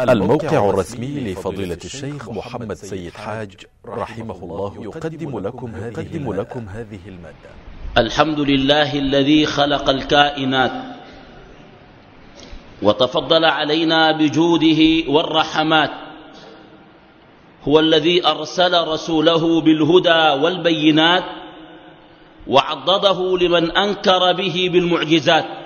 الموقع الرسمي لفضيلة الشيخ محمد سيد حاج رحمه الله يقدم لكم هذه, لكم هذه المادة. الحمد لله الذي خلق الكائنات وتفضل علينا بجوده والرحمات. هو الذي أرسل رسوله بالهدى والبينات وعضده لمن أنكر به بالمعجزات.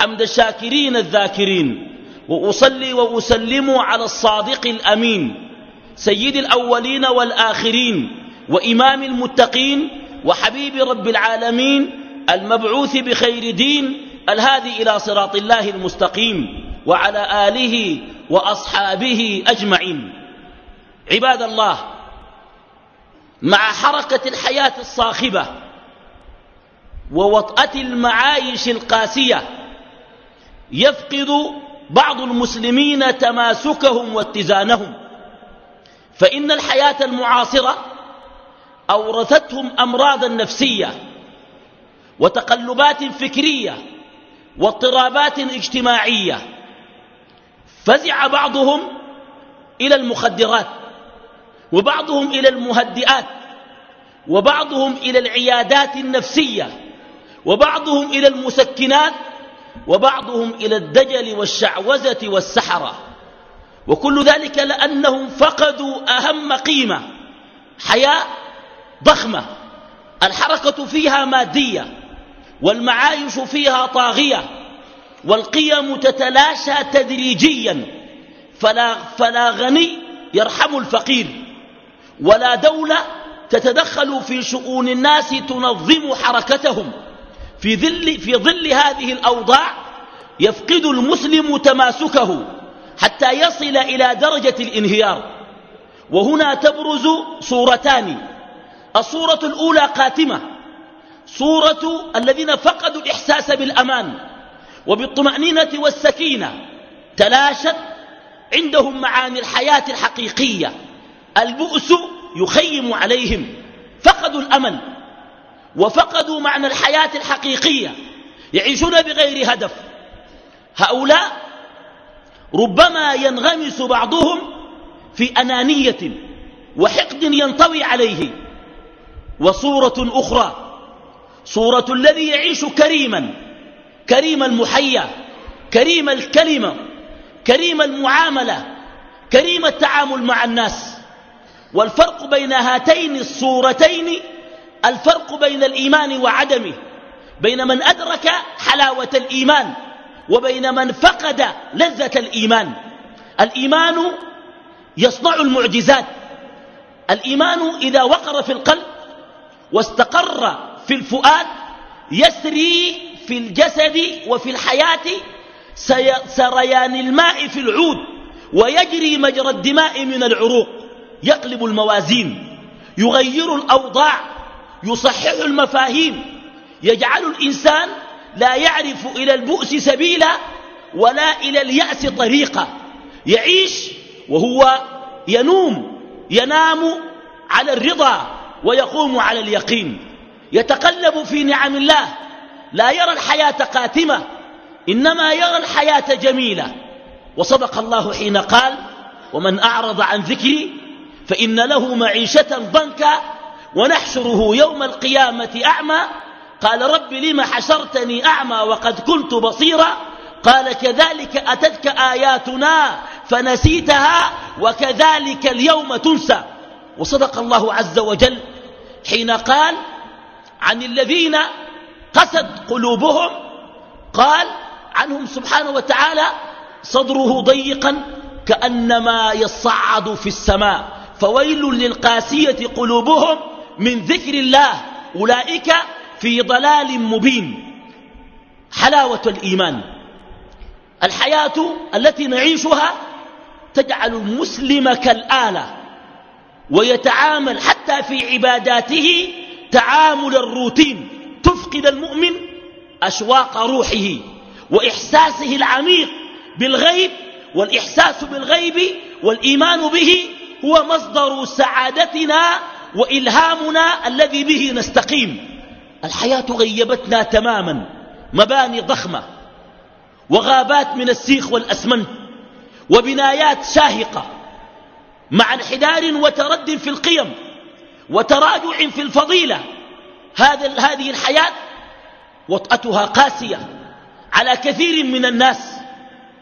حمد الشاكرين الذاكرين وأصلي وأسلم على الصادق الأمين سيد الأولين والآخرين وإمام المتقين وحبيب رب العالمين المبعوث بخير دين الهادي إلى صراط الله المستقيم وعلى آله وأصحابه أجمعين. عباد الله مع حركة الحياة الصاخبة ووطأة المعايش القاسية يفقد بعض المسلمين تماسكهم واتزانهم. فإن الحياة المعاصرة أورثتهم أمراضا نفسية وتقلبات فكرية واضطرابات اجتماعية. فزع بعضهم إلى المخدرات وبعضهم إلى المهدئات وبعضهم إلى العيادات النفسية وبعضهم إلى المسكنات وبعضهم إلى الدجل والشعوذة والسحرة. وكل ذلك لأنهم فقدوا أهم قيمة حياة ضخمة. الحركة فيها مادية والمعايش فيها طاغية والقيم تتلاشى تدريجيا. فلا, فلا غني يرحم الفقير ولا دولة تتدخل في شؤون الناس تنظم حركتهم. في ظل, في ظل هذه الأوضاع يفقد المسلم تماسكه حتى يصل إلى درجة الانهيار. وهنا تبرز صورتان. الصورة الأولى قاتمة. صورة الذين فقدوا الإحساس بالأمان وبالطمأنينة والسكينة تلاشت عندهم معاني الحياة الحقيقية. البؤس يخيم عليهم. فقدوا الأمل. وفقدوا معنى الحياة الحقيقية يعيشون بغير هدف. هؤلاء ربما ينغمس بعضهم في أنانية وحقد ينطوي عليه. وصورة أخرى صورة الذي يعيش كريما كريم المحيا كريم الكلمة كريم المعاملة كريم التعامل مع الناس. والفرق بين هاتين الصورتين الفرق بين الإيمان وعدمه بين من أدرك حلاوة الإيمان وبين من فقد لذة الإيمان. الإيمان يصنع المعجزات. الإيمان إذا وقر في القلب واستقر في الفؤاد يسري في الجسد وفي الحياة سريان الماء في العود ويجري مجرى الدماء من العروق. يقلب الموازين يغير الأوضاع يصحح المفاهيم. يجعل الإنسان لا يعرف إلى البؤس سبيلا ولا إلى اليأس طريقا. يعيش وهو ينوم ينام على الرضا ويقوم على اليقين. يتقلب في نعم الله لا يرى الحياة قاتمة إنما يرى الحياة جميلة. وصدق الله حين قال ومن أعرض عن ذكري فإن له معيشة ضنكا ونحشره يوم القيامة أعمى. قال رب لم حشرتني أعمى وقد كنت بصيرا. قال كذلك أتتك آياتنا فنسيتها وكذلك اليوم تنسى. وصدق الله عز وجل حين قال عن الذين قست قلوبهم. قال عنهم سبحانه وتعالى صدره ضيقا كأنما يصعد في السماء. فويل للقاسية قلوبهم من ذكر الله أولئك في ضلال مبين. حلاوة الإيمان. الحياة التي نعيشها تجعل المسلم كالآلة ويتعامل حتى في عباداته تعامل الروتين. تفقد المؤمن أشواق روحه وإحساسه العميق بالغيب والإحساس بالغيب والإيمان به هو مصدر سعادتنا وإلهامنا الذي به نستقيم. الحياة غيبتنا تماما مباني ضخمة وغابات من السيخ والأسمنت وبنايات شاهقة مع انحدار وترد في القيم وتراجع في الفضيلة. هذا هذه الحياة وطأتها قاسية على كثير من الناس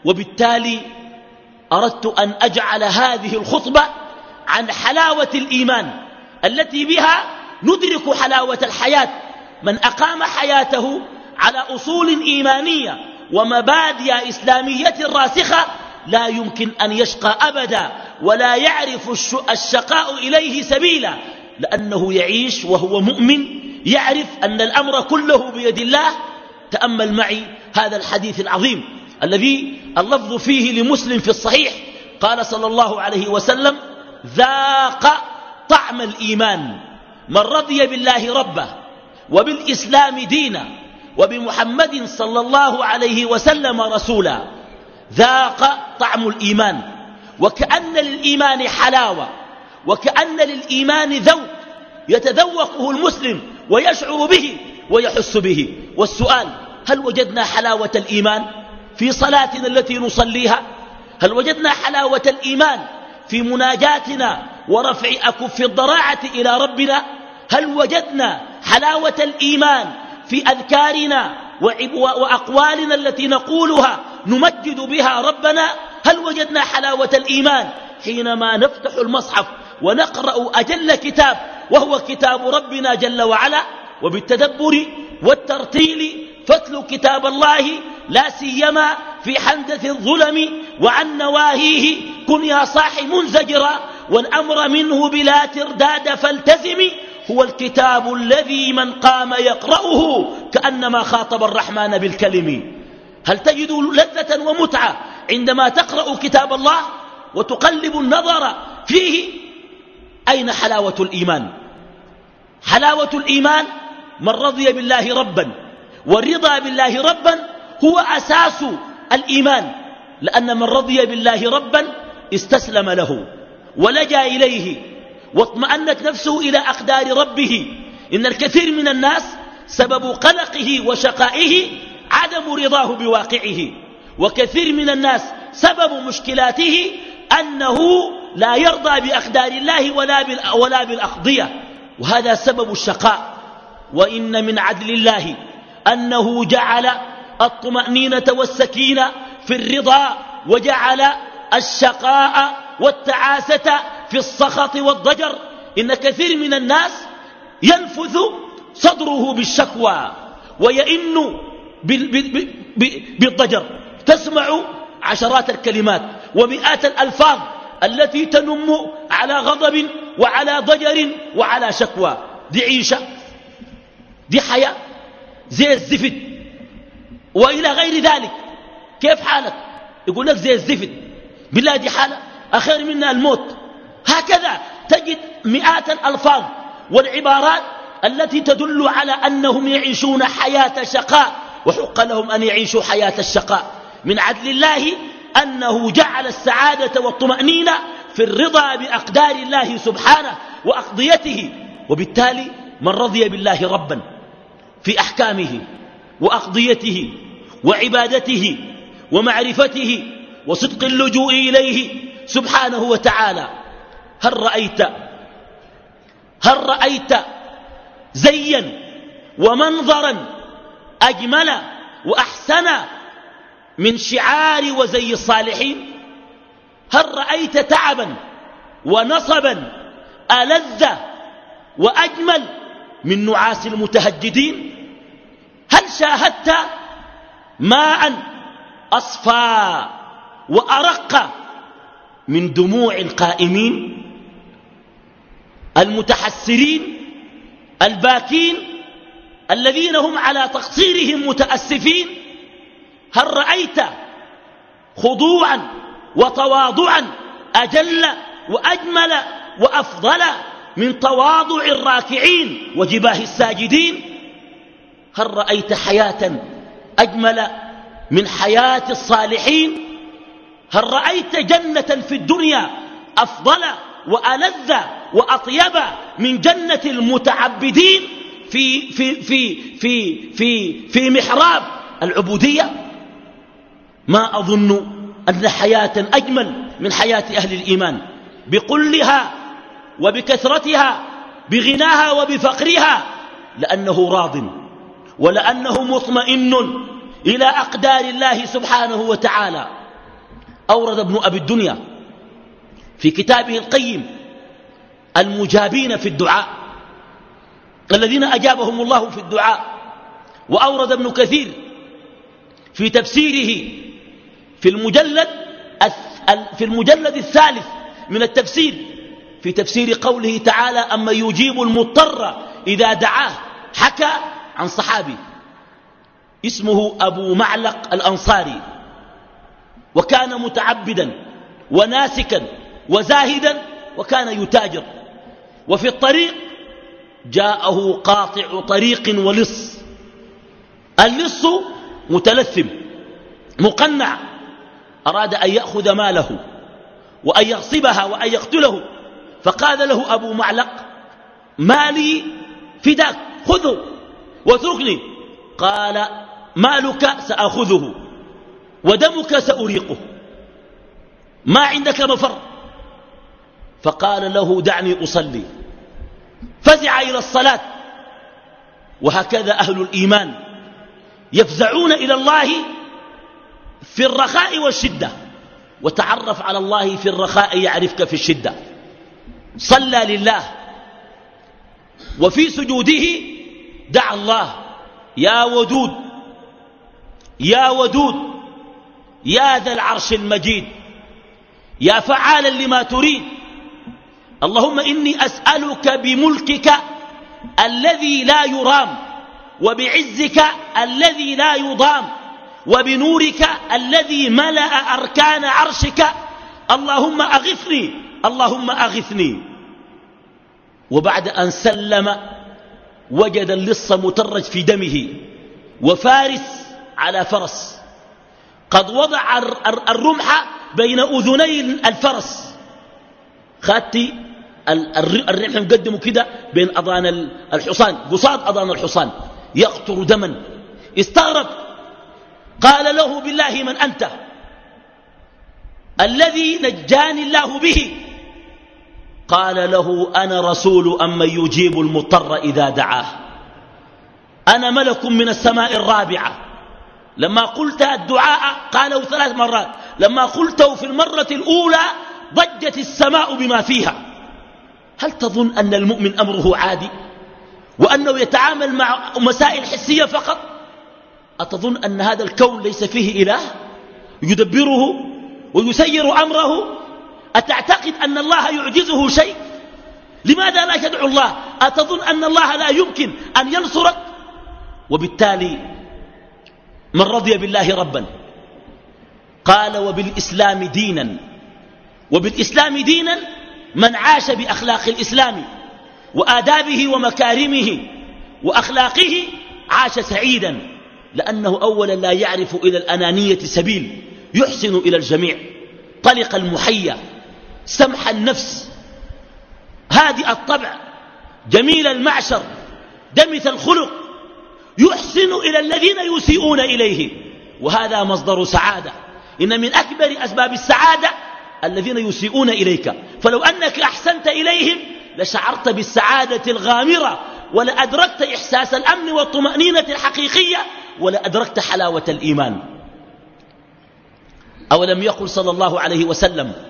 وبالتالي أردت أن أجعل هذه الخطبة عن حلاوة الإيمان. التي بها ندرك حلاوة الحياة. من أقام حياته على أصول إيمانية ومبادئ إسلامية راسخة لا يمكن أن يشقى أبدا ولا يعرف الشقاء إليه سبيلا لأنه يعيش وهو مؤمن يعرف أن الأمر كله بيد الله. تأمل معي هذا الحديث العظيم الذي اللفظ فيه لمسلم في الصحيح. قال صلى الله عليه وسلم ذاق طعم الإيمان من رضي بالله ربه وبالإسلام دينا وبمحمد صلى الله عليه وسلم رسولا ذاق طعم الإيمان. وكأن للإيمان حلاوة وكأن للإيمان ذوق يتذوقه المسلم ويشعر به ويحس به. والسؤال هل وجدنا حلاوة الإيمان في صلاتنا التي نصليها؟ هل وجدنا حلاوة الإيمان في مناجاتنا ورفع أكف الضراعة إلى ربنا هل وجدنا حلاوة الإيمان في أذكارنا وأقوالنا التي نقولها نمجد بها ربنا؟ هل وجدنا حلاوة الإيمان حينما نفتح المصحف ونقرأ أجل كتاب وهو كتاب ربنا جل وعلا؟ وبالتدبر والترتيل فاتل كتاب الله لا سيما في حندث الظلم وعن نواهيه كن يا صاح منزجرا والأمر منه بلا ترداد فالتزم هو الكتاب الذي من قام يقرأه كأنما خاطب الرحمن بالكلم. هل تجد لذة ومتعة عندما تقرأ كتاب الله وتقلب النظر فيه؟ أين حلاوة الإيمان؟ حلاوة الإيمان من رضي بالله ربا والرضا بالله ربا هو أساس الإيمان لأن من رضي بالله ربا استسلم له ولجأ إليه واطمأنت نفسه إلى أقدار ربه. إن الكثير من الناس سبب قلقه وشقائه عدم رضاه بواقعه. وكثير من الناس سبب مشكلاته أنه لا يرضى بأقدار الله ولا, ولا بالأقضية. وهذا سبب الشقاء. وإن من عدل الله أنه جعل الطمأنينة والسكينة في الرضا وجعل الشقاء والتعاسة في السخط والضجر. إن كثير من الناس ينفث صدره بالشكوى ويئن بالضجر. تسمع عشرات الكلمات ومئات الألفاظ التي تنم على غضب وعلى ضجر وعلى شكوى. دي عيشة دي حياة زي الزفت. وإلى غير ذلك. كيف حالك؟ يقول لك زي الزفت. بالله دي حالة. أخير منا الموت. هكذا تجد مئات الألفاظ والعبارات التي تدل على أنهم يعيشون حياة شقاء وحق لهم أن يعيشوا حياة الشقاء. من عدل الله أنه جعل السعادة والطمأنينة في الرضا بأقدار الله سبحانه وأقضيته. وبالتالي من رضي بالله ربا في أحكامه وأقضيته وعبادته ومعرفته وصدق اللجوء إليه سبحانه وتعالى. هل رأيت؟ هل رأيت زيا ومنظرا أجمل وأحسن من شعار وزي الصالحين؟ هل رأيت تعبا ونصبا ألذ وأجمل من نعاس المتهجدين؟ هل شاهدت ماء أصفى وأرق من دموع القائمين المتحسرين الباكين الذين هم على تقصيرهم متأسفين هل رأيت خضوعا وتواضعا أجل وأجمل وأفضل من تواضع الراكعين وجباه الساجدين؟ هل رأيت حياة أجمل من حياة الصالحين؟ هل رأيت جنة في الدنيا أفضل وألذ وأطيب من جنة المتعبدين في, في, في, في, في, في محراب العبودية؟ ما أظن أن حياة أجمل من حياة أهل الإيمان بقلها وبكثرتها بغناها وبفقرها لأنه راض. ولأنه مطمئن إلى أقدار الله سبحانه وتعالى. أورد ابن أبي الدنيا في كتابه القيم المجابين في الدعاء الذين أجابهم الله في الدعاء. وأورد ابن كثير في تفسيره في المجلد في المجلد الثالث من التفسير في تفسير قوله تعالى أما يجيب المضطر إذا دعاه حكى عن صحابي. اسمه أبو معلق الأنصاري. وكان متعبدا وناسكا وزاهدا وكان يتاجر. وفي الطريق جاءه قاطع طريق ولص. اللص متلثم مقنع. أراد أن يأخذ ماله وأن يغصبها وأن يقتله. فقال له أبو معلق مالي فداك خذه. واتركني. قال مالك سأخذه ودمك سأريقه. ما عندك مفر فقال له دعني أصلي. فزع إلى الصلاة. وهكذا أهل الإيمان يفزعون إلى الله في الرخاء والشدة. وتعرف على الله في الرخاء يعرفك في الشدة. صلى لله. وفي سجوده دعا الله. يا ودود. يا ودود. يا ذا العرش المجيد. يا فعالا لما تريد. اللهم إني أسألك بملكك الذي لا يرام وبعزك الذي لا يضام وبنورك الذي ملأ أركان عرشك. اللهم أغثني. اللهم أغثني. وبعد أن سلم وجد اللص مترج في دمه وفارس على فرس. قد وضع الرمح بين أذني الفرس. خاتي الرمح مقدمه كده بين أضان الحصان قصاد أضان الحصان. يقطر دما. استغرب. قال له بالله من أنت؟ الذي نجاني الله به. قال له أنا رسول أمن يجيب المضطر إذا دعاه؟ أنا ملك من السماء الرابعة. لما قلت الدعاء قاله ثلاث مرات. لما قلته في المرة الأولى ضجت السماء بما فيها. هل تظن أن المؤمن أمره عادي؟ وأنه يتعامل مع مسائل حسية فقط؟ أتظن أن هذا الكون ليس فيه إله؟ يدبره ويسير أمره؟ أتعتقد أن الله يعجزه شيء؟ لماذا لا تدعو الله؟ أتظن أن الله لا يمكن أن ينصرك؟ وبالتالي من رضي بالله ربا قال وبالإسلام دينا. وبالإسلام دينا من عاش بأخلاق الإسلام وآدابه ومكارمه وأخلاقه عاش سعيدا لأنه أولا لا يعرف إلى الأنانية سبيل يحسن إلى الجميع. طلق المحيا سمح النفس. هادئ الطبع. جميل المعشر. دمث الخلق. يحسن إلى الذين يسيئون إليه. وهذا مصدر سعادة. إن من أكبر أسباب السعادة الذين يسيئون إليك. فلو أنك أحسنت إليهم لشعرت بالسعادة الغامرة ولأدركت إحساس الأمن والطمأنينة الحقيقية ولأدركت حلاوة الإيمان. أولم يقل صلى الله عليه وسلم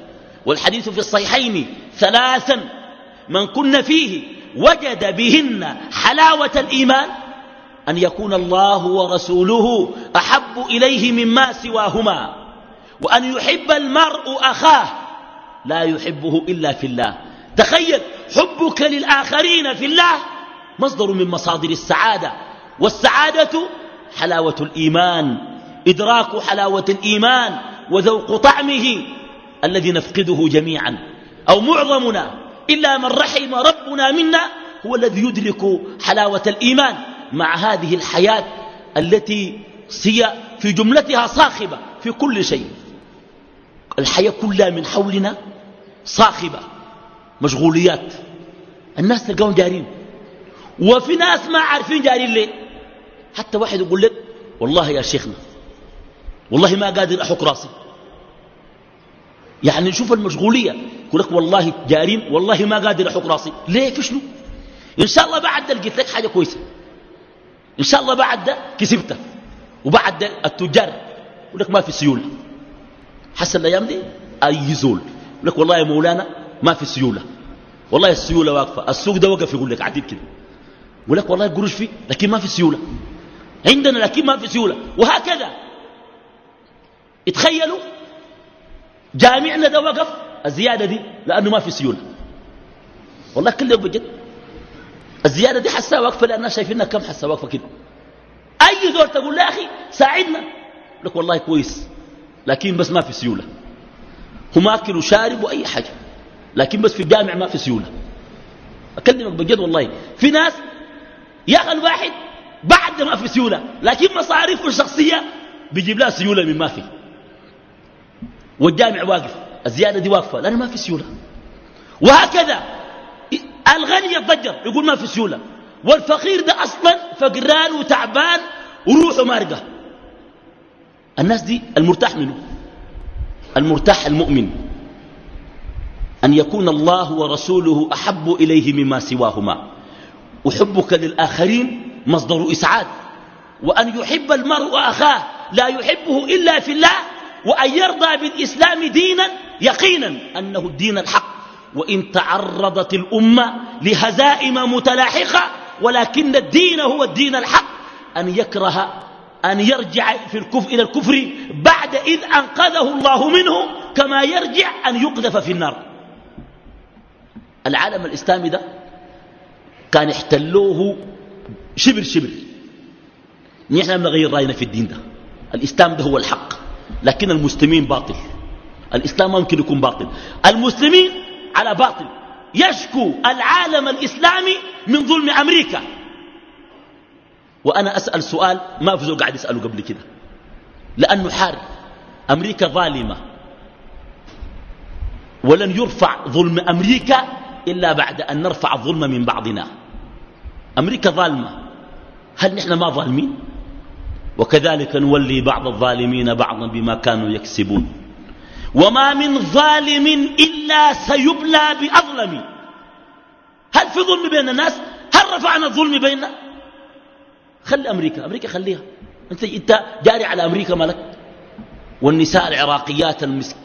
والحديث في الصحيحين ثلاثا. من كن فيه وجد بهن حلاوة الإيمان أن يكون الله ورسوله أحب إليه مما سواهما وأن يحب المرء أخاه لا يحبه إلا في الله. تخيل حبك للآخرين في الله مصدر من مصادر السعادة والسعادة حلاوة الإيمان إدراك حلاوة الإيمان وذوق طعمه الذي نفقده جميعا أو معظمنا إلا من رحم ربنا منا هو الذي يدرك حلاوة الإيمان مع هذه الحياة التي هي في جملتها صاخبة في كل شيء. الحياة كلها من حولنا صاخبة مشغوليات. الناس تلقاهم جارين. وفي ناس ما عارفين جارين ليه. حتى واحد يقول لك والله يا شيخنا والله ما قادر أحك راسي. يعني شوف المشغولية. يقول لك والله جارين والله ما قادر أحك راسي. ليه؟ شنو؟ إن شاء الله بعد ده لقيت لك حاجة كويسة. إن شاء الله بعد ده كسبته. وبعد ده التجار. يقول لك ما في سيولة. حسن الأيام دي؟ أي زول. يقول لك والله يا مولانا ما في سيولة. والله السيولة واقفة. السوق ده وقف يقول لك عديد كده. يقول لك والله القروش فيه لكن ما في سيولة. عندنا لكن ما في سيولة. وهكذا. اتخيلوا جامعنا ده وقف الزيادة دي لأنه ما في سيولة. والله كل يوم بجد. الزيادة دي حسها واقفة لأننا شايفينها كم حسها واقفة كده. أي دور تقول له أخي ساعدنا. لك والله كويس لكن بس ما في سيولة. هم أكل وشارب وأي حاجة لكن بس في الجامع ما في سيولة. أكلمك بجد والله. في ناس يا أخي الواحد بعد ما في سيولة لكن مصاريفه الشخصية بيجيب لها سيولة من ما في. والجامع واقف الزيادة دي واقفة لأنه ما في سيولة. وهكذا الغني يتضجر يقول ما في سيولة. والفقير ده أصلا فقران وتعبان وروحه مارقة. الناس دي المرتاح منه. المرتاح المؤمن. أن يكون الله ورسوله أحب إليه مما سواهما. وحبك للآخرين مصدر إسعاد. وأن يحب المرء أخاه لا يحبه إلا في الله وأن يرضى بالإسلام دينا يقينا أنه الدين الحق. وإن تعرضت الأمة لهزائم متلاحقة ولكن الدين هو الدين الحق. أن يكره أن يرجع في الكفر إلى الكفر بعد إذ أنقذه الله منه كما يرجع أن يقذف في النار. العالم الإسلامي ده كان احتلوه شبر شبر نحن نغير رأينا في الدين ده. الإسلام ده هو الحق. لكن المسلمين باطل. الإسلام ما يمكن يكون باطل. المسلمين على باطل. يشكو العالم الإسلامي من ظلم أمريكا. وأنا أسأل سؤال ما في قاعد يسأله قبل كده. لأنه حارب أمريكا ظالمة. ولن يرفع ظلم أمريكا إلا بعد أن نرفع الظلم من بعضنا. أمريكا ظالمة. هل نحن ما ظالمين؟ وكذلك نولي بعض الظالمين بعضا بما كانوا يكسبون. وما من ظالم إلا سيبلى بأظلم. هل في ظلم بين الناس؟ هل رفعنا الظلم بيننا؟ خلي أمريكا أمريكا خليها. أنت, إنت جاري على أمريكا ملك. والنساء العراقيات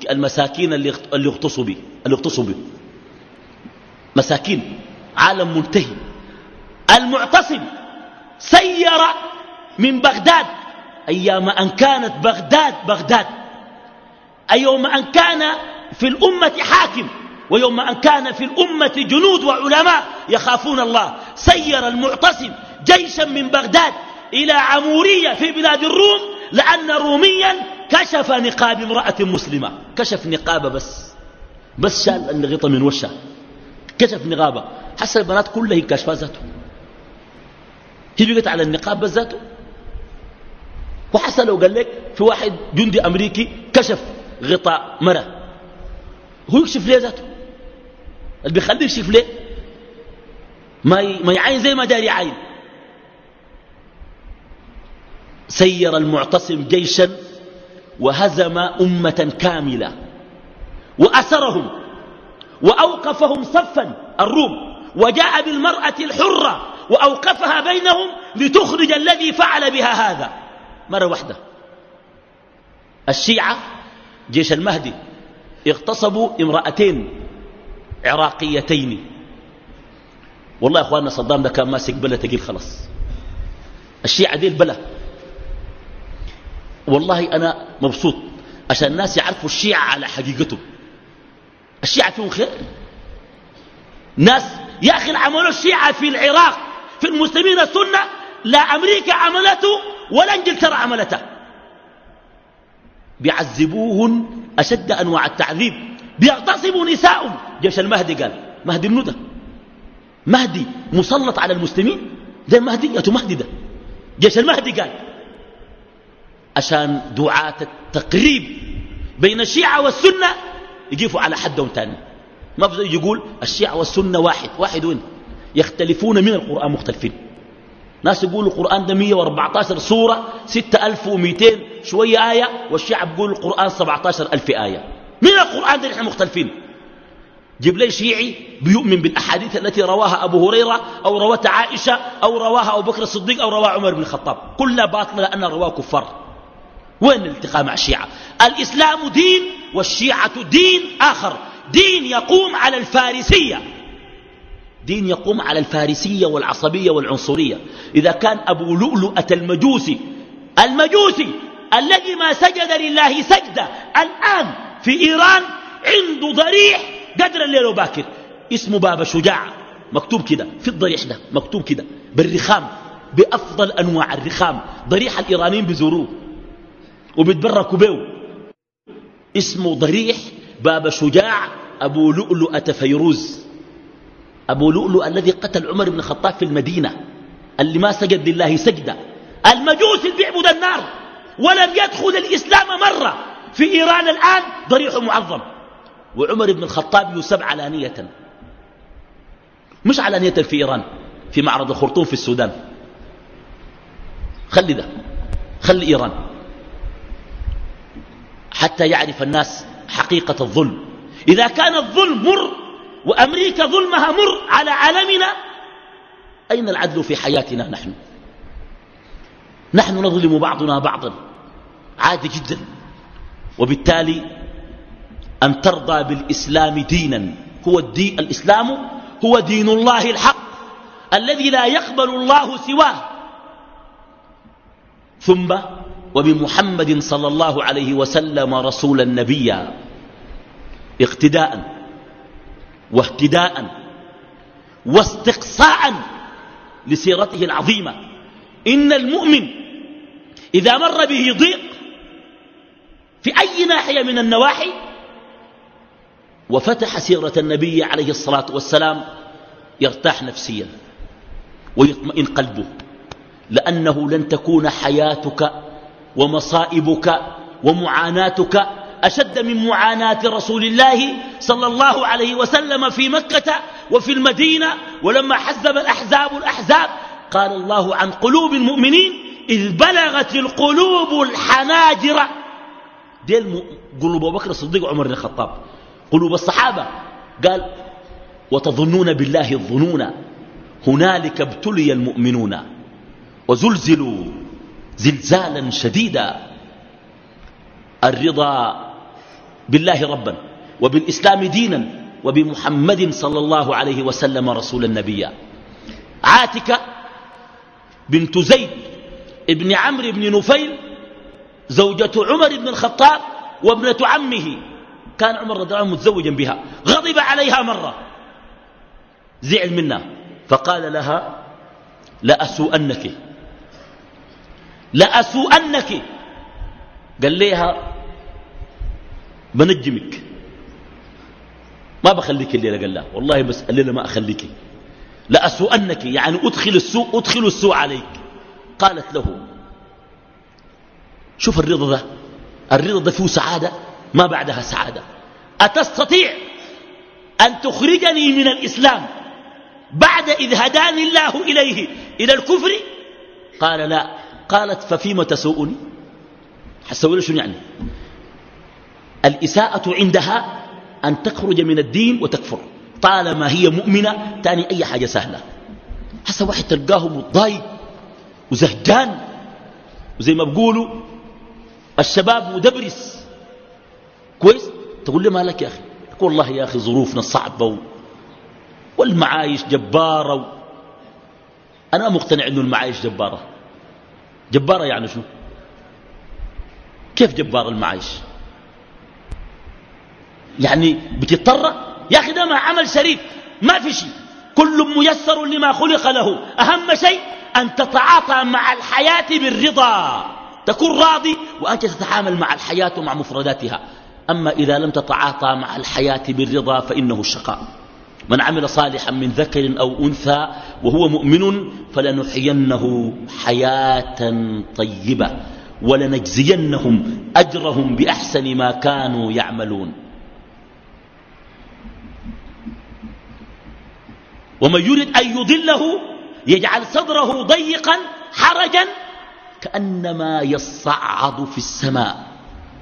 المساكين اللي اللي اغتصبوا اللي اغتصبوا مساكين عالم منتهي. المعتصم سير من بغداد. أيام أن كانت بغداد بغداد. أيوم أن كان في الأمة حاكم ويوم أن كان في الأمة جنود وعلماء يخافون الله. سير المعتصم جيشا من بغداد إلى عمورية في بلاد الروم لأن روميا كشف نقاب امرأة مسلمة. كشف نقابة بس. بس شال الغطاء من وشها. كشف نقابة. حسن البنات كلها كاشفات ذاته هي بقت على النقاب بس ذاته وحسن لو قال لك في واحد جندي أمريكي كشف غطاء مرة. هو يكشف ليه ذاته؟ اللي بيخليه يكشف ليه؟ ما ما يعين زي ما داري يعين سير المعتصم جيشا وهزم أمة كاملة. وأسرهم وأوقفهم صفا الروم. وجاء بالمرأة الحرة وأوقفها بينهم لتخرج الذي فعل بها هذا. مرة واحدة. الشيعة جيش المهدي اغتصبوا امرأتين عراقيتين. والله يا إخواننا صدام ده كان ماسك بلا تقيل خلاص. الشيعة دي البلا والله أنا مبسوط عشان الناس يعرفوا الشيعة على حقيقتهم. الشيعة فيهم خير. ناس يا أخي عملوا الشيعة في العراق في المسلمين السنة لا أمريكا عملته ولا انجلترا عملته. بيعذبوهن أشد أنواع التعذيب. بيغتصبوا نساءهم جيش المهدي قال مهدي الندى مهدي مسلط على المسلمين. ده مهدي يا مهدي ده. جيش المهدي قال عشان دعاة التقريب بين الشيعة والسنة يجيفوا على حدهم تاني. ما يقول الشيعة والسنة واحد. واحد وين؟ يختلفون من القرآن مختلفين. ناس يقولوا القرآن ده 114 سورة 6200 شوية آية والشيعة بيقول القرآن 17000 آية. من القرآن ده نحن مختلفين؟ جيب لي شيعي بيؤمن بالأحاديث التي رواها أبو هريرة أو رواتها عائشة أو رواها أبو بكر الصديق أو رواها عمر بن الخطاب. كلها باطلة لأن رواه كفار. وين الالتقاء مع الشيعة؟ الإسلام دين والشيعة دين آخر. دين يقوم على الفارسية. دين يقوم على الفارسية والعصبية والعنصرية. إذا كان أبو لؤلؤة المجوسي المجوسي الذي ما سجد لله سجدة الآن في إيران عنده ضريح قدر الليل وباكر اسمه باب شجاع. مكتوب كده في الضريح ده مكتوب كده بالرخام بأفضل أنواع الرخام. ضريح الإيرانيين بزوروه وبيتبركوا به. اسمه ضريح باب شجاع أبو لؤلؤة فيروز. أبو لؤلؤ الذي قتل عمر بن الخطاب في المدينة اللي ما سجد لله سجدة. المجوس اللي بيعبد النار ولم يدخل الإسلام مرة في إيران الآن ضريح معظم. وعمر بن الخطاب يسب علانية. مش علانية في إيران في معرض الخرطوم في السودان. خلي ده خلي إيران. حتى يعرف الناس حقيقة الظلم. إذا كان الظلم مر وأمريكا ظلمها مر على عالمنا. أين العدل في حياتنا نحن؟ نحن نظلم بعضنا بعضا. عادي جدا. وبالتالي أن ترضى بالإسلام دينا. هو الدين الإسلام هو دين الله الحق الذي لا يقبل الله سواه. ثم وبمحمد صلى الله عليه وسلم رسولا نبيا. اقتداء. واهتداء واستقصاء لسيرته العظيمة. إن المؤمن إذا مر به ضيق في أي ناحية من النواحي وفتح سيرة النبي عليه الصلاة والسلام يرتاح نفسيا ويطمئن قلبه لأنه لن تكون حياتك ومصائبك ومعاناتك أشد من معاناة رسول الله صلى الله عليه وسلم في مكة وفي المدينة ولما حزب الأحزاب الأحزاب قال الله عن قلوب المؤمنين إذ بلغت القلوب الحناجر. دي قلوب بكر الصديق وعمر الخطاب. قلوب الصحابة. قال وتظنون بالله الظنون هنالك ابتلي المؤمنون وزلزلوا زلزالا شديدا. الرضا بالله ربا وبالإسلام دينا وبمحمد صلى الله عليه وسلم رسول النبي عاتكة بنت زيد ابن عمرو بن نفيل زوجة عمر بن الخطاب وابنة عمه. كان عمر رضي الله عنه متزوجا بها. غضب عليها مرة. زعل منها. فقال لها لأسوءنك لأسوءنك قال ليها بنجمك. ما بخليك الليلة قال لا. والله بس الليلة ما أخليك. لأسوءنك يعني أدخل السوء أدخل السوء عليك. قالت له شوف الرضا ده. الرضا ده فيه سعادة ما بعدها سعادة. أتستطيع أن تخرجني من الإسلام بعد إذ هداني الله إليه إلى الكفر؟ قال لا. قالت ففيما تسوءني؟ حسوي شنو يعني؟ الإساءة عندها أن تخرج من الدين وتكفر. طالما هي مؤمنة تاني أي حاجة سهلة. حسا واحد تلقاه متضايق وزهجان وزي ما بقولوا الشباب مدبرس. كويس؟ تقول لي مالك يا أخي؟ تقول والله يا أخي ظروفنا صعبة والمعايش جبارة أنا مقتنع أنه المعايش جبارة. جبارة يعني شو؟ كيف جبار المعايش؟ يعني بتضطر. يا أخي ده ما عمل شريف ما في شيء. كل ميسر لما خلق له. أهم شيء أن تتعاطى مع الحياة بالرضا. تكون راضي وأنت تتعامل مع الحياة ومع مفرداتها. أما إذا لم تتعاطى مع الحياة بالرضا فإنه الشقاء من عمل صالحا من ذكر أو أنثى وهو مؤمن فلنحيينه حياة طيبة ولنجزينهم أجرهم بأحسن ما كانوا يعملون. ومن يريد أن يضله يجعل صدره ضيقا حرجا كأنما يصعد في السماء.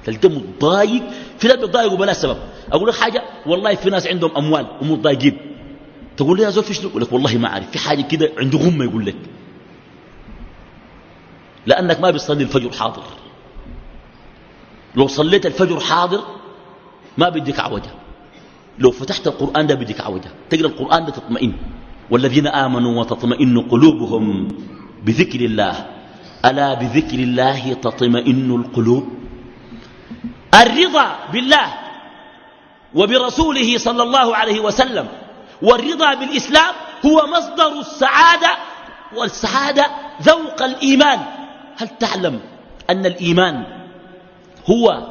تلقى متضايق في ناس بيتضايقوا بلا سبب. أقول لك حاجة والله في ناس عندهم أموال ومتضايقين تقول لي يا زول في شنو؟ يقول لك والله ما أعرف. في حاجة كده عنده غمة يقول لك. لأنك ما بتصلي الفجر حاضر. لو صليت الفجر حاضر ما بدك عوجة. لو فتحت القرآن ده بدك عوجة تقرأ القرآن ده تطمئن. والذين آمنوا وتطمئن قلوبهم بذكر الله. ألا بذكر الله تطمئن القلوب؟ الرضا بالله وبرسوله صلى الله عليه وسلم. والرضا بالإسلام هو مصدر السعادة والسعادة ذوق الإيمان. هل تعلم أن الإيمان هو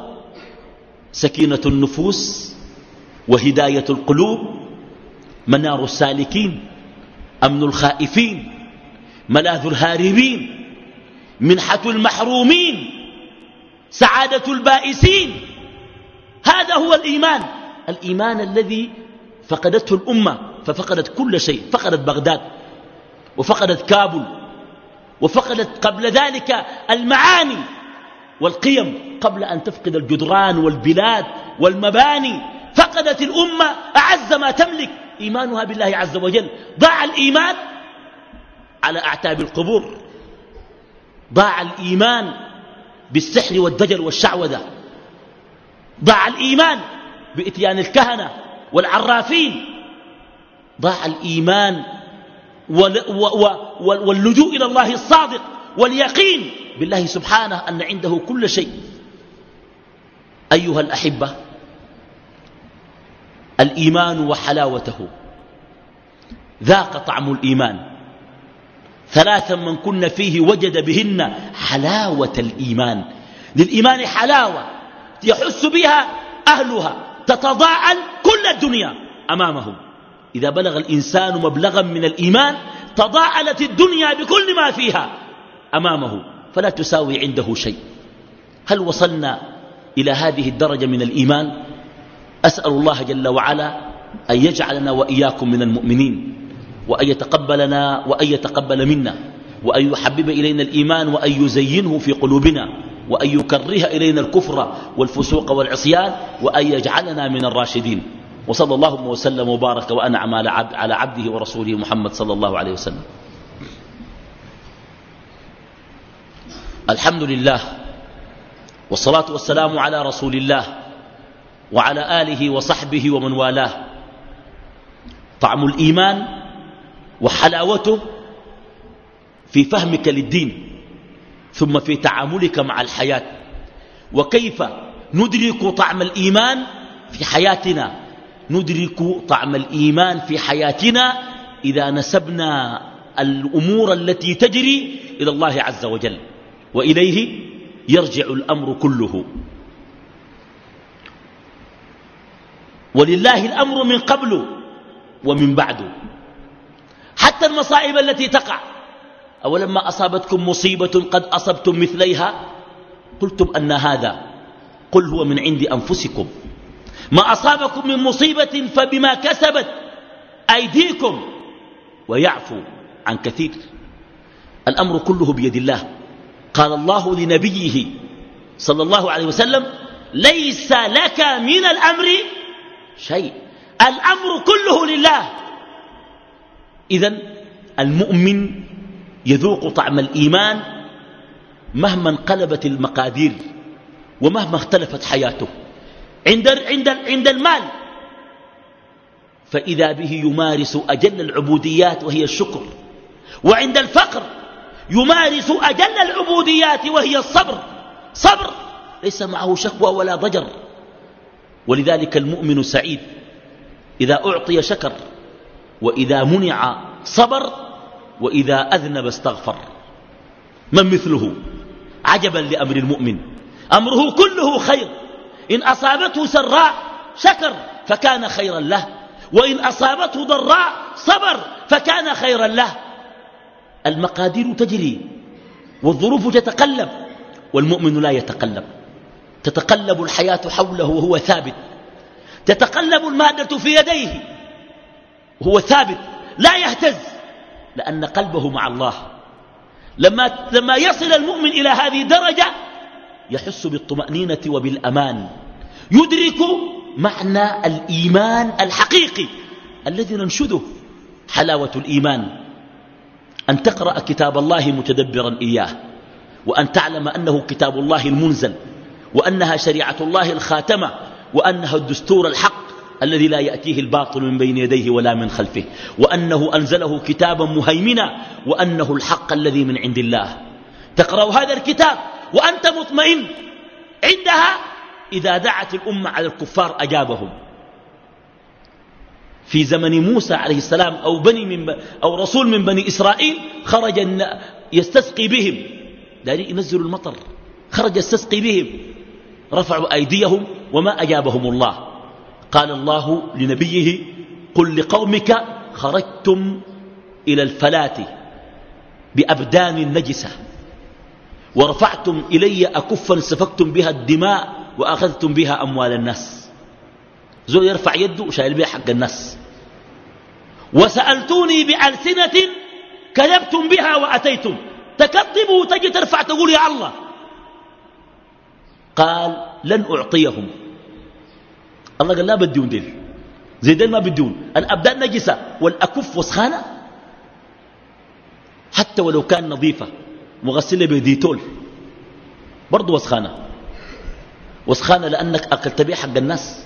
سكينة النفوس؟ وهداية القلوب منار السالكين أمن الخائفين ملاذ الهاربين منحة المحرومين سعادة البائسين. هذا هو الإيمان. الإيمان الذي فقدته الأمة ففقدت كل شيء فقدت بغداد وفقدت كابل وفقدت قبل ذلك المعاني والقيم قبل أن تفقد الجدران والبلاد والمباني. فقدت الأمة أعز ما تملك إيمانها بالله عز وجل. ضاع الإيمان على أعتاب القبور. ضاع الإيمان بالسحر والدجل والشعوذة. ضاع الإيمان بإتيان الكهنة والعرافين. ضاع الإيمان واللجوء إلى الله الصادق واليقين بالله سبحانه أن عنده كل شيء. أيها الأحبة الإيمان وحلاوته. ذاق طعم الإيمان. ثلاثا من كن فيه وجد بهن حلاوة الإيمان. للإيمان حلاوة يحس بها أهلها تتضاءل كل الدنيا أمامهم. إذا بلغ الإنسان مبلغا من الإيمان تضاءلت الدنيا بكل ما فيها أمامه. فلا تساوي عنده شيء. هل وصلنا إلى هذه الدرجة من الإيمان؟ أسأل الله جل وعلا أن يجعلنا وإياكم من المؤمنين وأن يتقبلنا وأن يتقبل منا وأن يحبب إلينا الإيمان وأن يزينه في قلوبنا وأن يكره إلينا الكفر والفسوق والعصيان وأن يجعلنا من الراشدين. وصلى الله وسلم وبارك وأنعم على عبده ورسوله محمد صلى الله عليه وسلم. الحمد لله والصلاة والسلام على رسول الله وعلى آله وصحبه ومن والاه. طعم الإيمان وحلاوته في فهمك للدين ثم في تعاملك مع الحياة. وكيف ندرك طعم الإيمان في حياتنا؟ ندرك طعم الإيمان في حياتنا إذا نسبنا الأمور التي تجري إلى الله عز وجل. وإليه يرجع الأمر كله. ولله الأمر من قبل ومن بعد. حتى المصائب التي تقع. أولما أصابتكم مصيبة قد أصبتم مثليها؟ قلتم أن هذا قل هو من عند أنفسكم. ما أصابكم من مصيبة فبما كسبت أيديكم ويعفو عن كثير. الأمر كله بيد الله. قال الله لنبيه صلى الله عليه وسلم ليس لك من الأمر شيء. الأمر كله لله. إذا المؤمن يذوق طعم الإيمان مهما انقلبت المقادير ومهما اختلفت حياته. عند, عند, عند المال. فإذا به يمارس أجل العبوديات وهي الشكر. وعند الفقر يمارس أجل العبوديات وهي الصبر. صبر ليس معه شكوى ولا ضجر. ولذلك المؤمن سعيد. إذا أعطي شكر وإذا منع صبر وإذا أذنب استغفر. من مثله؟ عجبا لأمر المؤمن. أمره كله خير. إن أصابته سراء شكر فكان خيرا له. وإن أصابته ضراء صبر فكان خيرا له. المقادير تجري والظروف تتقلب والمؤمن لا يتقلب. تتقلب الحياة حوله وهو ثابت. تتقلب المادة في يديه وهو ثابت. لا يهتز لأن قلبه مع الله. لما, لما يصل المؤمن إلى هذه الدرجة يحس بالطمأنينة وبالأمان. يدرك معنى الإيمان الحقيقي الذي ننشده حلاوة الإيمان. أن تقرأ كتاب الله متدبرا إياه وأن تعلم أنه كتاب الله المنزل. وأنها شريعة الله الخاتمة وأنها الدستور الحق الذي لا يأتيه الباطل من بين يديه ولا من خلفه وأنه أنزله كتابا مهيمنا وأنه الحق الذي من عند الله. تقرأ هذا الكتاب وأنت مطمئن. عندها إذا دعت الأمة على الكفار أجابهم. في زمن موسى عليه السلام أو, بني من أو رسول من بني إسرائيل خرج يستسقي بهم. داري ينزلوا المطر. خرج يستسقي بهم. رفعوا أيديهم وما أجابهم الله. قال الله لنبيه قل لقومك خرجتم إلى الفلاة بأبدان نجسة ورفعتم إلي أكفا سفكتم بها الدماء وأخذتم بها أموال الناس. زول يرفع يده وشايل بها حق الناس. وسألتوني بألسنة كذبتم بها وأتيتم. تكذبوا وتجي ترفع تقول يا الله. قال لن أعطيهم. الله قال لا بديون ديل. زي ديل ما بديون. الأبدان نجسة والأكف وسخانة؟ حتى ولو كان نظيفة مغسلة بديتول برضو وسخانة. وسخانة لأنك أكلت بها حق الناس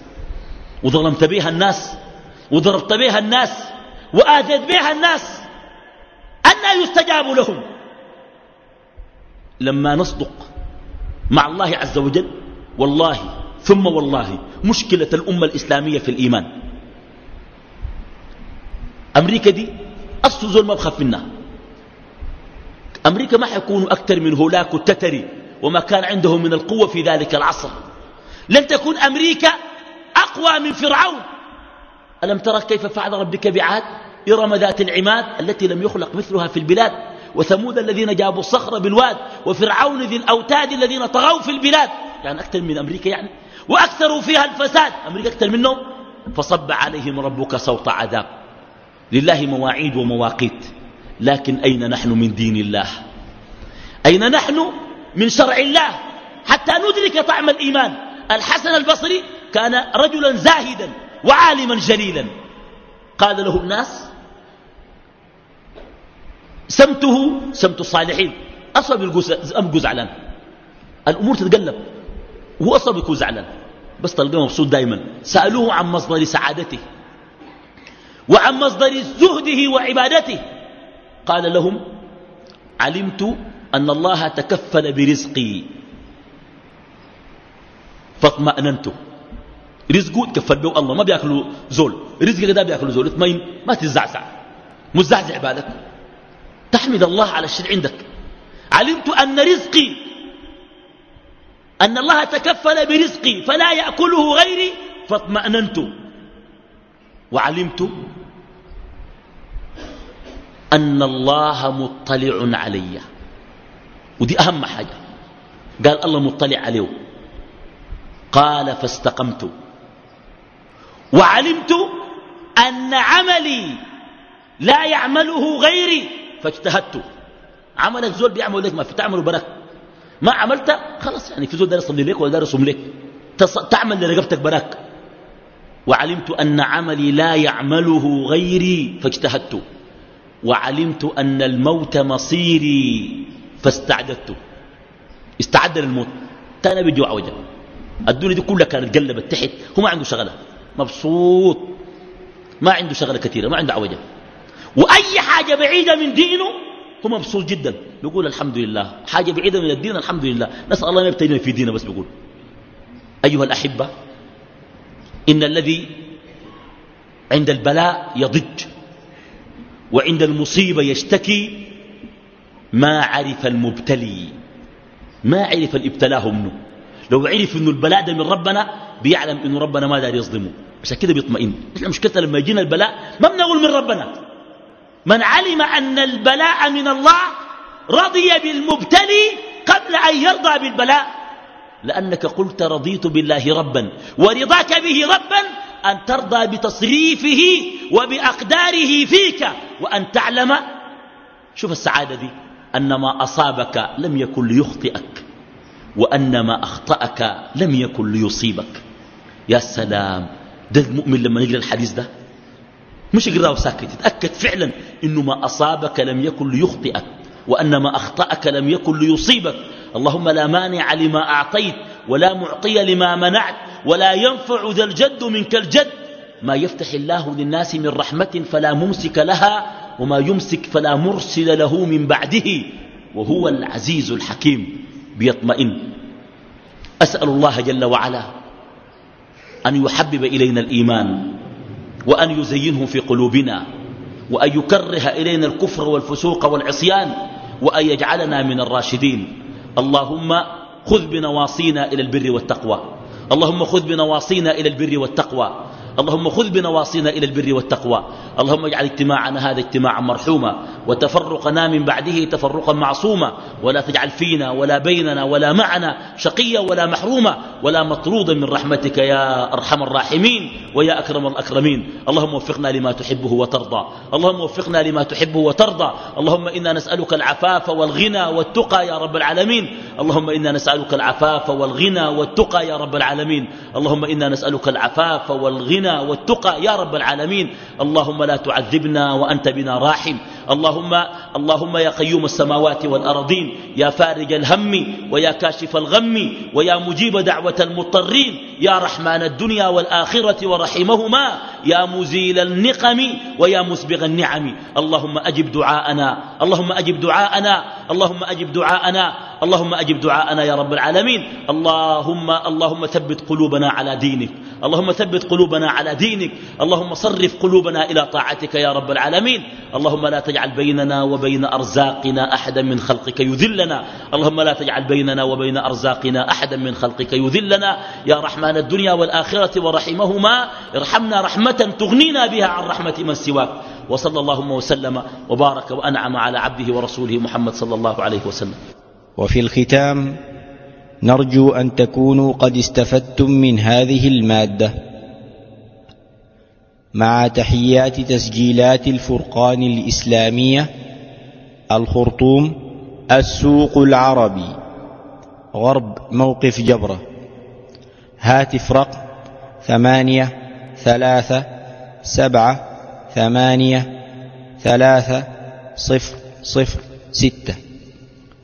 وظلمت بها الناس وضربت بها الناس وآذيت بها الناس. أنا يستجاب لهم. لما نصدق مع الله عز وجل؟ والله. ثم والله. مشكلة الأمة الإسلامية في الإيمان. أمريكا دي أصل زول ما بخاف منها. أمريكا ما حيكونوا أكثر من هولاك التتري وما كان عندهم من القوة في ذلك العصر. لن تكون أمريكا أقوى من فرعون. ألم ترى كيف فعل ربك بعاد؟ إرم ذات العماد التي لم يخلق مثلها في البلاد. وثمود الذين جابوا الصخر بالواد وفرعون ذي الأوتاد الذين طغوا في البلاد. يعني أكثر من أمريكا يعني. وأكثروا فيها الفساد. أمريكا أكثر منهم. فصب عليهم ربك صوت عذاب. لله مواعيد ومواقيت. لكن أين نحن من دين الله؟ أين نحن من شرع الله؟ حتى ندرك طعم الإيمان. الحسن البصري كان رجلا زاهدا وعالما جليلا. قال له الناس سمته سمت الصالحين. أصلا بيكون زعلان الأمور تتقلب وهو أصلا بيكون زعلان بس تلقاه مبسوط دائما سألوه عن مصدر سعادته. وعن مصدر زهده وعبادته. قال لهم علمت أن الله تكفل برزقي. فاطمأننت. رزقه تكفل به الله. ما بيأكلوا زول. رزقك ده بيأكلوا زول. اطمئن ما تزعزع مزعزع بالك تحمد الله على الشيء عندك. علمت أن رزقي أن الله تكفل برزقي فلا يأكله غيري فاطمأننت. وعلمت أن الله مطلع علي. ودي أهم حاجة. قال الله مطلع عليه. قال فاستقمت. وعلمت أن عملي لا يعمله غيري. فاجتهدت. عملك زول بيعمل لك ما في تعمله براك ما عملت خلاص يعني في زول دار يصلي لك ولا دار يصوم لك تعمل لرقبتك براك وعلمت أن عملي لا يعمله غيري فاجتهدت. وعلمت أن الموت مصيري فاستعددت. استعد للموت. تانا بجوع وجه الدنيا دي كلها كانت قلبت تحت هو ما عنده شغلة. مبسوط. ما عنده شغلة كثيرة ما عنده عوجة وأي حاجة بعيدة من دينه هو مبسوط جدا. بيقول الحمد لله حاجة بعيدة من الدين الحمد لله نسأل الله ما يبتلينا في دينه بس بيقول. أيها الأحبة إن الذي عند البلاء يضج وعند المصيبة يشتكي ما عرف المبتلي. ما عرف الإبتلاه منه. لو عرف إنه البلاء ده من ربنا بيعلم إنه ربنا ما دار يظلمه عشان كده بيطمئن. إحنا مشكلتنا لما يجينا البلاء ما بنقول من ربنا. من علم أن البلاء من الله رضي بالمبتلي قبل أن يرضى بالبلاء. لأنك قلت رضيت بالله ربا ورضاك به ربا أن ترضى بتصريفه وبأقداره فيك وأن تعلم. شوف السعادة دي أن ما أصابك لم يكن ليخطئك وأن ما أخطأك لم يكن ليصيبك. يا سلام ده المؤمن لما يقرأ الحديث ده مش يقرأه ساكت يتأكد فعلا إنه ما أصابك لم يكن ليخطئك وأن ما أخطأك لم يكن ليصيبك. اللهم لا مانع لما أعطيت ولا معطي لما منعت ولا ينفع ذا الجد منك الجد. ما يفتح الله للناس من رحمة فلا ممسك لها وما يمسك فلا مرسل له من بعده. وهو العزيز الحكيم. بيطمئن. أسأل الله جل وعلا أن يحبب إلينا الإيمان وأن يزينه في قلوبنا. وأن يكره إلينا الكفر والفسوق والعصيان وأن يجعلنا من الراشدين. اللهم خذ بنواصينا إلى البر والتقوى. اللهم خذ بنواصينا إلى البر والتقوى. اللهم خذ بنواصينا إلى البر والتقوى. اللهم اجعل اجتماعنا هذا اجتماعا مرحوما. وتفرقنا من بعده تفرقا معصوما. ولا تجعل فينا ولا بيننا ولا معنا شقيا ولا محروما. ولا مطرودا من رحمتك يا أرحم الراحمين ويا أكرم الأكرمين. اللهم وفقنا لما تحبه وترضى. اللهم وفقنا لما تحبه وترضى. اللهم إنا نسألك العفاف والغنى والتقى يا رب العالمين. اللهم إنا نسألك العفاف والغنى والتقى يا رب العالمين. اللهم إنا نسألك العفاف والغنى والتقى يا رب العالمين. اللهم لا تعذبنا وأنت بنا راحم. اللهم, اللهم يا قيوم السماوات والأرضين يا فارج الهم ويا كاشف الغم ويا مجيب دعوة المضطرين. يا رحمن الدنيا والآخرة ورحمهما. يا مزيل النقم ويا مسبغ النعم. اللهم أجب دعاءنا. اللهم أجب دعاءنا. اللهم أجب دعاءنا. اللهم أجب دعاءنا يا رب العالمين. اللهم اللهم ثبت قلوبنا على دينك. اللهم ثبت قلوبنا على دينك. اللهم صرف قلوبنا إلى طاعتك يا رب العالمين. اللهم لا تجعل بيننا وبين أرزاقنا أحدا من خلقك يذلنا. اللهم لا تجعل بيننا وبين أرزاقنا أحدا من خلقك يذلنا. يا رحمن الدنيا والآخرة ورحمهما ارحمنا رحمة تغنينا بها عن رحمة من سواك. وصلى اللهم وسلم وبارك وأنعم على عبده ورسوله محمد صلى الله عليه وسلم. وفي الختام نرجو أن تكونوا قد استفدتم من هذه المادة. مع تحيات تسجيلات الفرقان الإسلامية الخرطوم السوق العربي. غرب موقف جبرة. هاتف رقم ثمانية ثلاثة سبعة ثمانية ثلاثة صفر صفر ستة.